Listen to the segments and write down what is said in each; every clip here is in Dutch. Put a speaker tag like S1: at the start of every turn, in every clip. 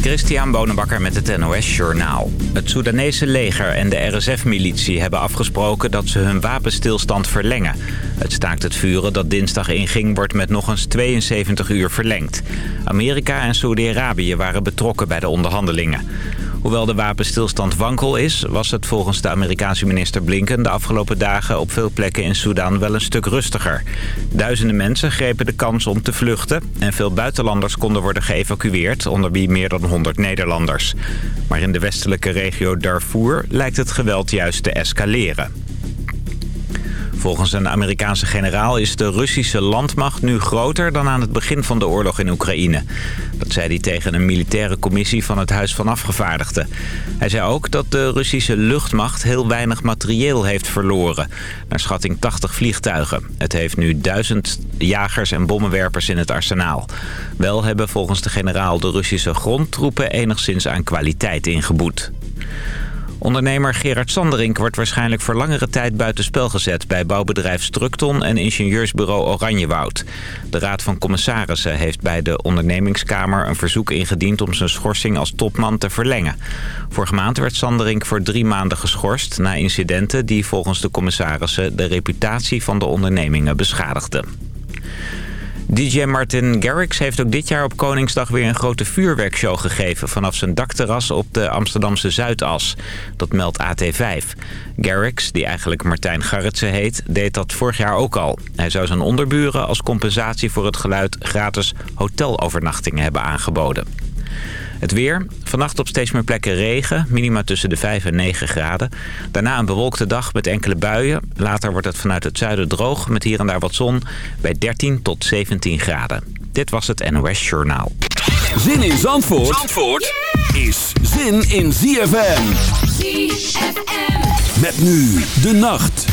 S1: Christian Bonenbakker met het NOS Journaal. Het Soedanese leger en de RSF-militie hebben afgesproken dat ze hun wapenstilstand verlengen. Het staakt het vuren dat dinsdag inging wordt met nog eens 72 uur verlengd. Amerika en Saudi-Arabië waren betrokken bij de onderhandelingen. Hoewel de wapenstilstand wankel is, was het volgens de Amerikaanse minister Blinken... de afgelopen dagen op veel plekken in Sudan wel een stuk rustiger. Duizenden mensen grepen de kans om te vluchten... en veel buitenlanders konden worden geëvacueerd, onder wie meer dan 100 Nederlanders. Maar in de westelijke regio Darfur lijkt het geweld juist te escaleren. Volgens een Amerikaanse generaal is de Russische landmacht nu groter dan aan het begin van de oorlog in Oekraïne. Dat zei hij tegen een militaire commissie van het Huis van Afgevaardigden. Hij zei ook dat de Russische luchtmacht heel weinig materieel heeft verloren. Naar schatting 80 vliegtuigen. Het heeft nu duizend jagers en bommenwerpers in het arsenaal. Wel hebben volgens de generaal de Russische grondtroepen enigszins aan kwaliteit ingeboet. Ondernemer Gerard Sanderink wordt waarschijnlijk voor langere tijd buitenspel gezet... bij bouwbedrijf Structon en ingenieursbureau Oranjewoud. De Raad van Commissarissen heeft bij de ondernemingskamer een verzoek ingediend... om zijn schorsing als topman te verlengen. Vorige maand werd Sanderink voor drie maanden geschorst... na incidenten die volgens de commissarissen de reputatie van de ondernemingen beschadigden. DJ Martin Garrix heeft ook dit jaar op Koningsdag weer een grote vuurwerkshow gegeven... vanaf zijn dakterras op de Amsterdamse Zuidas. Dat meldt AT5. Garrix, die eigenlijk Martijn Garretsen heet, deed dat vorig jaar ook al. Hij zou zijn onderburen als compensatie voor het geluid gratis hotelovernachtingen hebben aangeboden. Het weer. Vannacht op steeds meer plekken regen. Minima tussen de 5 en 9 graden. Daarna een bewolkte dag met enkele buien. Later wordt het vanuit het zuiden droog met hier en daar wat zon. Bij 13 tot 17 graden. Dit was het NOS Journaal.
S2: Zin in Zandvoort, Zandvoort is zin in ZFM. ZFM. Met nu de nacht.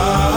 S3: heart.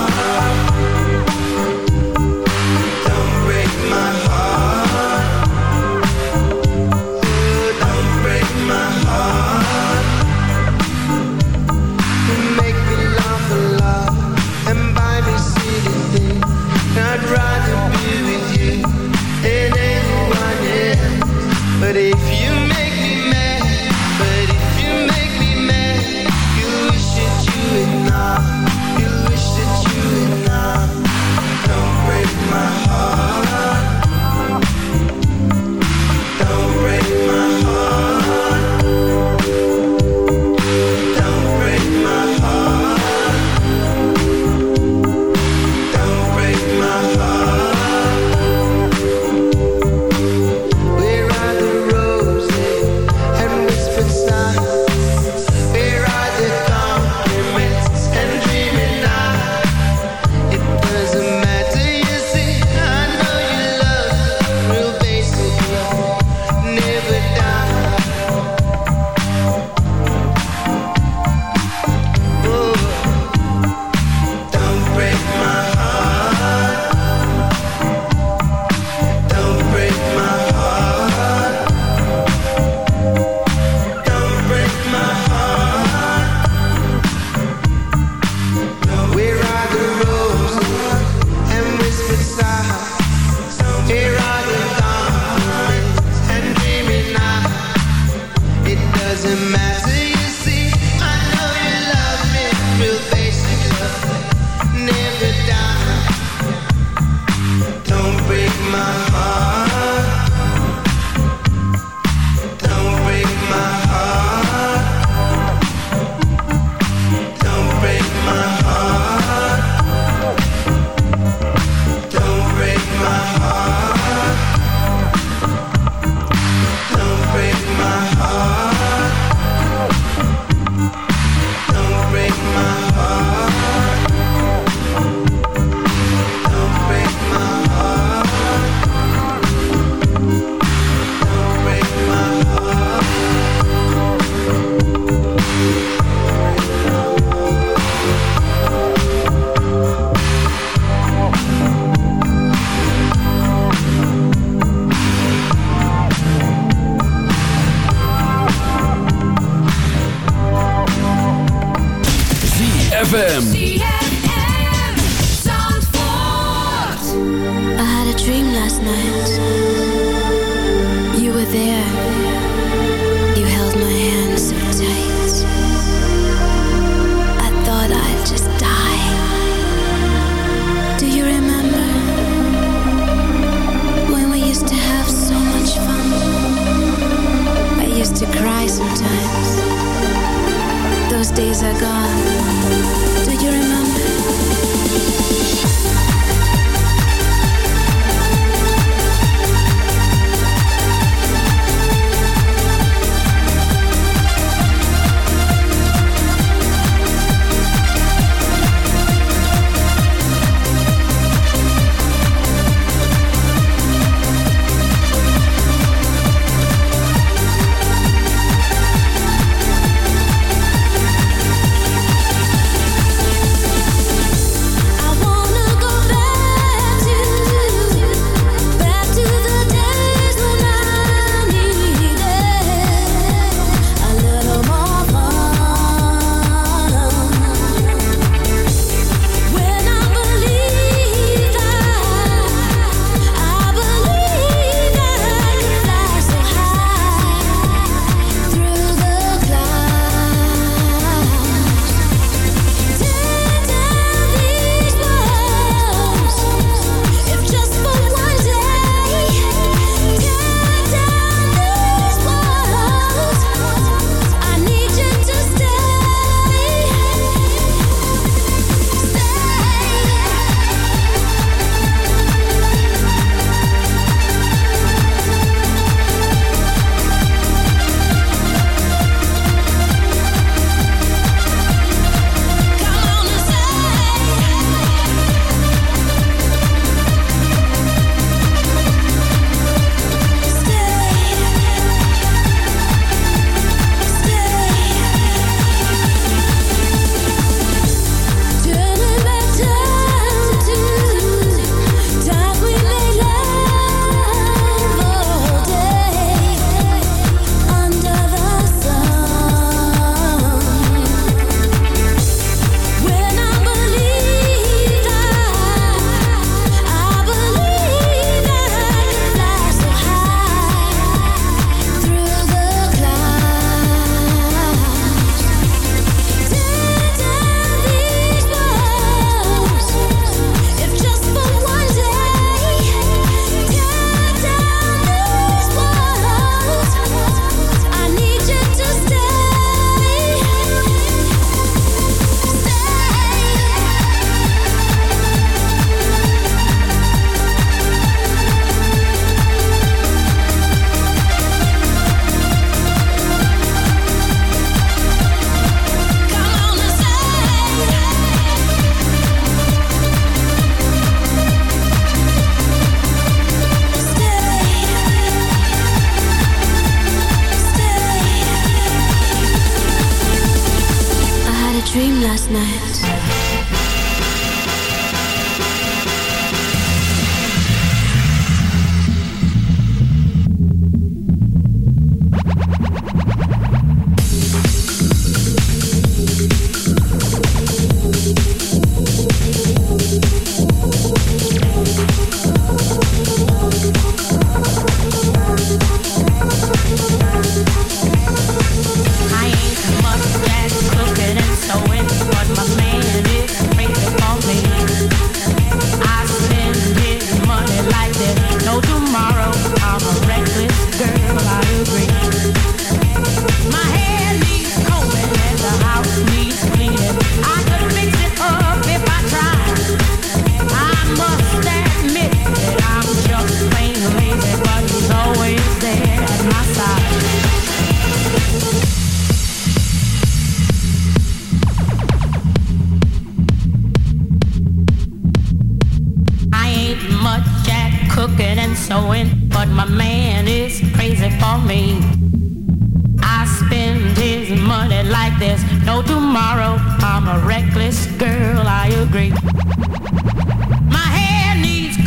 S3: My
S4: hair needs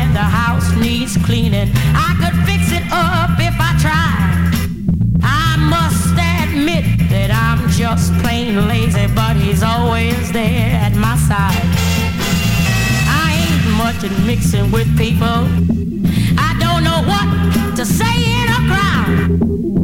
S4: and
S2: the house needs. I could
S5: fix it up if I tried. I must admit that I'm just plain lazy, but he's always there at my side. I ain't much at with people. I don't know what
S6: to say in a crowd.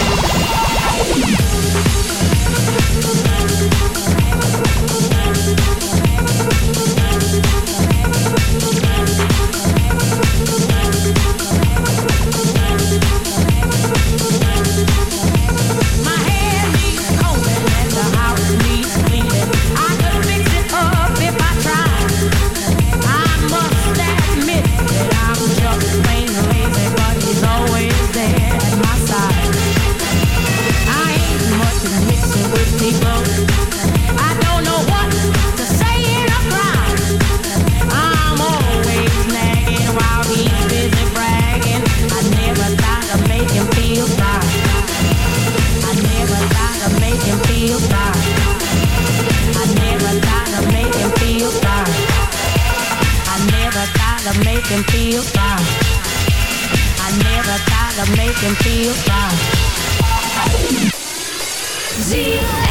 S7: him feel down. I
S8: never thought
S9: of making make him feel down. Z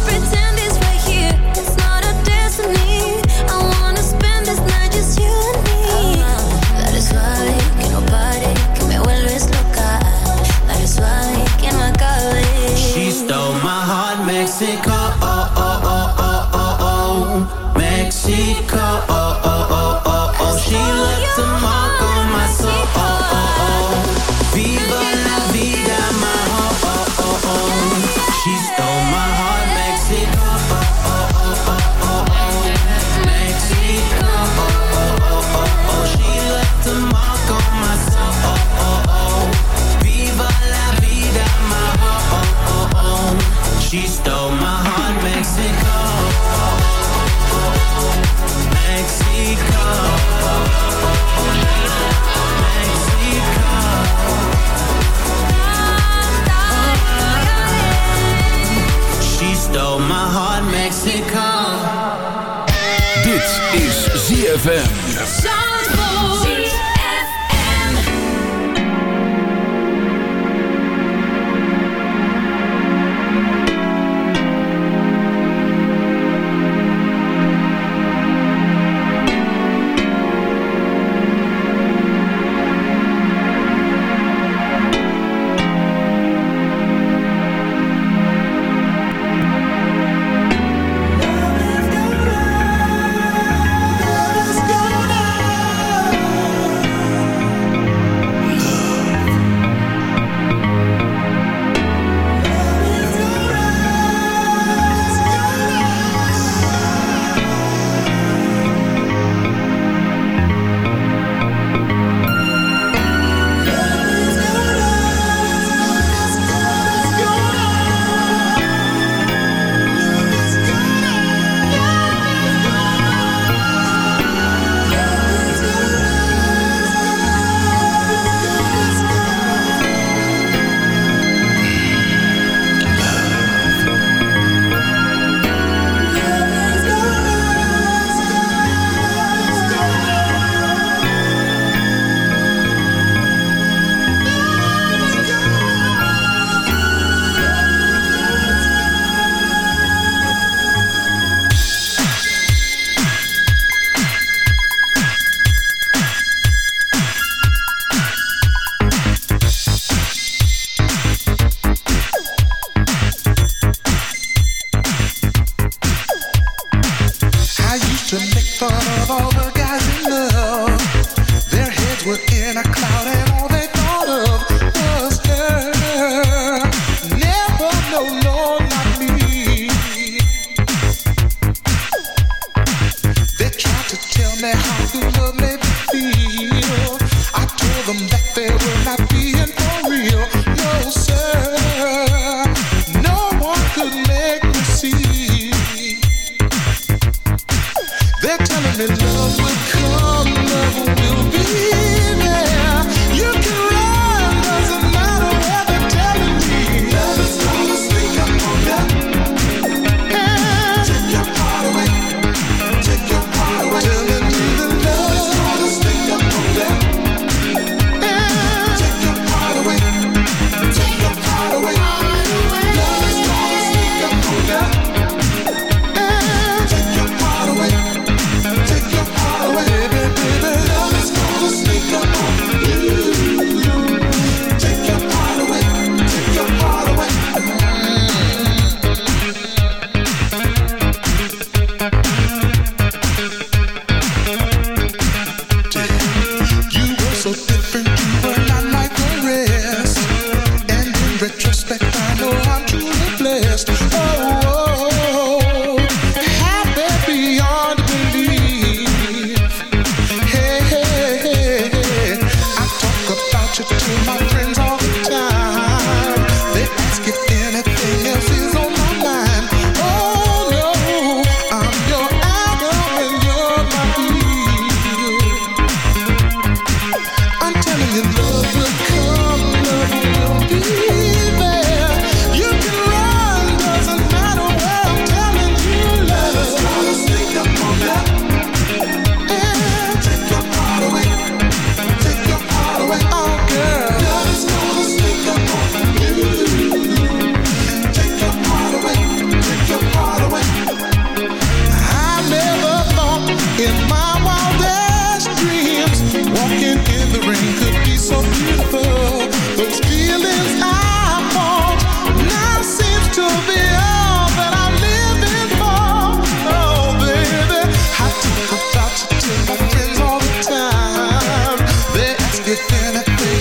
S9: that thing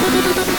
S9: Thank you.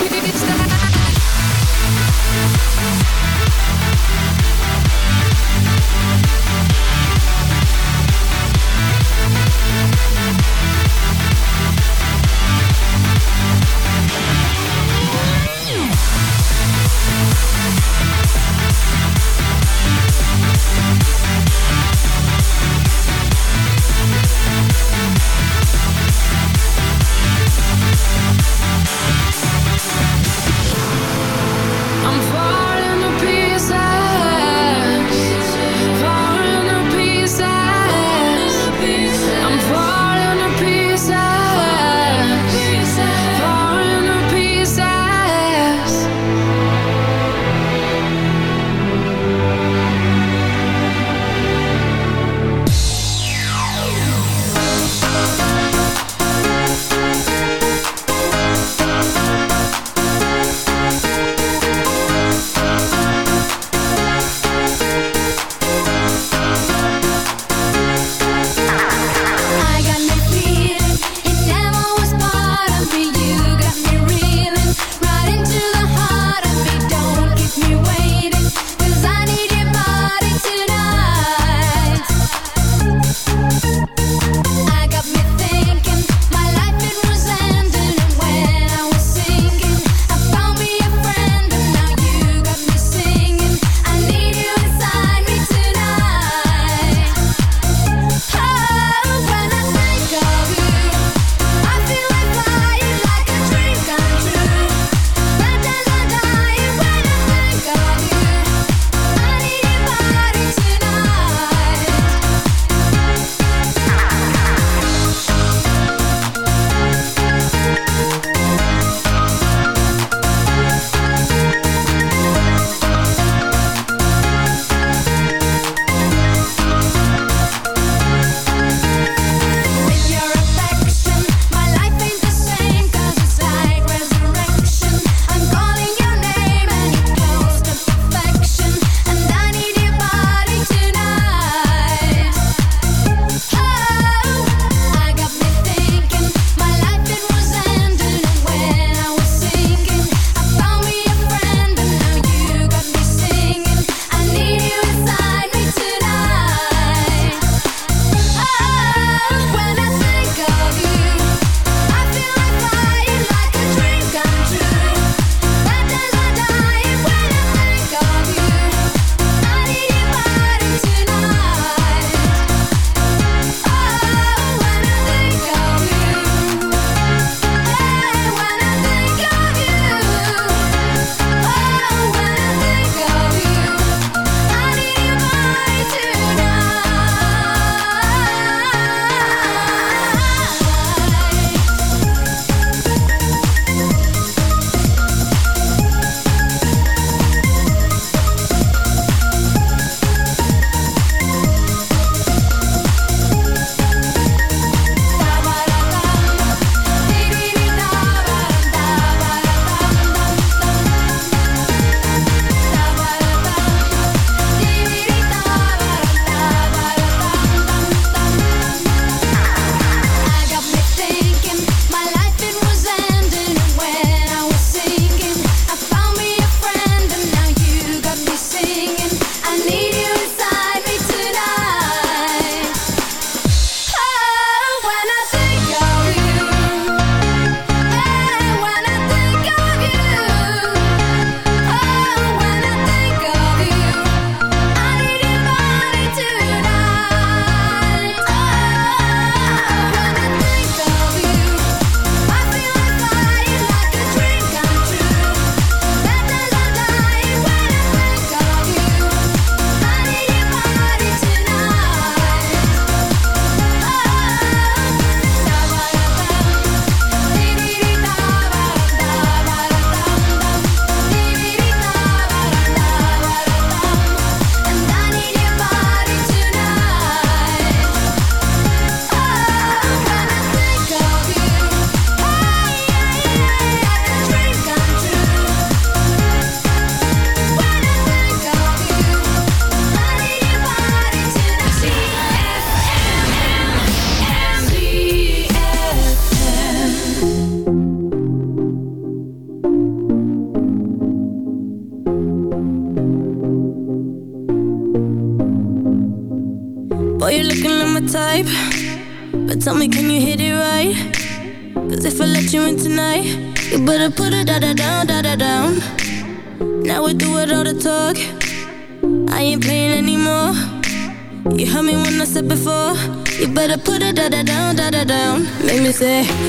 S9: Say,